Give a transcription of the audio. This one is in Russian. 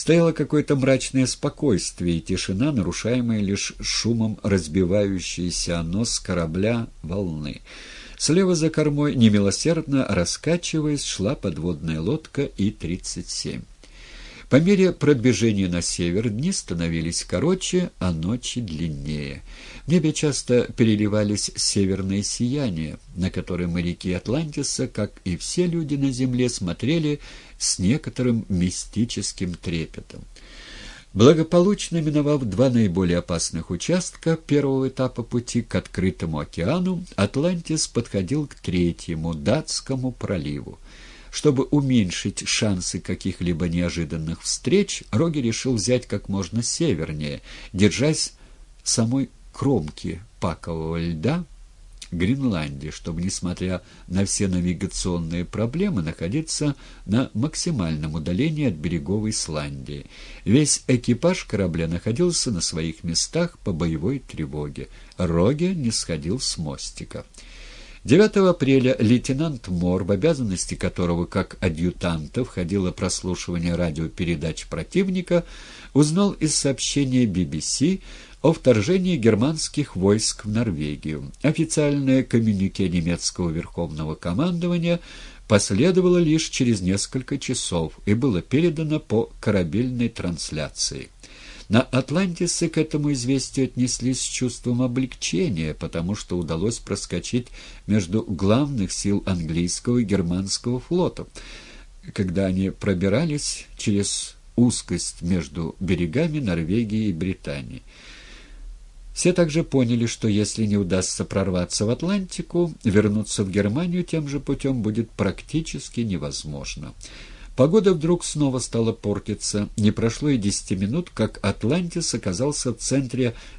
Стояло какое-то мрачное спокойствие и тишина, нарушаемая лишь шумом разбивающейся о нос корабля волны. Слева за кормой, немилосердно раскачиваясь, шла подводная лодка И-37. По мере продвижения на север дни становились короче, а ночи длиннее. В небе часто переливались северные сияния, на которые моряки Атлантиса, как и все люди на земле, смотрели с некоторым мистическим трепетом. Благополучно миновав два наиболее опасных участка первого этапа пути к открытому океану, Атлантис подходил к третьему, Датскому проливу. Чтобы уменьшить шансы каких-либо неожиданных встреч, Роги решил взять как можно севернее, держась самой кромки пакового льда Гренландии, чтобы, несмотря на все навигационные проблемы, находиться на максимальном удалении от берегов Исландии. Весь экипаж корабля находился на своих местах по боевой тревоге. Роги не сходил с мостика. 9 апреля лейтенант Мор, в обязанности которого как адъютанта входило прослушивание радиопередач противника, узнал из сообщения BBC о вторжении германских войск в Норвегию. Официальное коммюнике немецкого верховного командования последовало лишь через несколько часов и было передано по корабельной трансляции. На Атлантисе к этому известию отнеслись с чувством облегчения, потому что удалось проскочить между главных сил английского и германского флотов, когда они пробирались через узкость между берегами Норвегии и Британии. Все также поняли, что если не удастся прорваться в Атлантику, вернуться в Германию тем же путем будет практически невозможно. Погода вдруг снова стала портиться. Не прошло и десяти минут, как Атлантис оказался в центре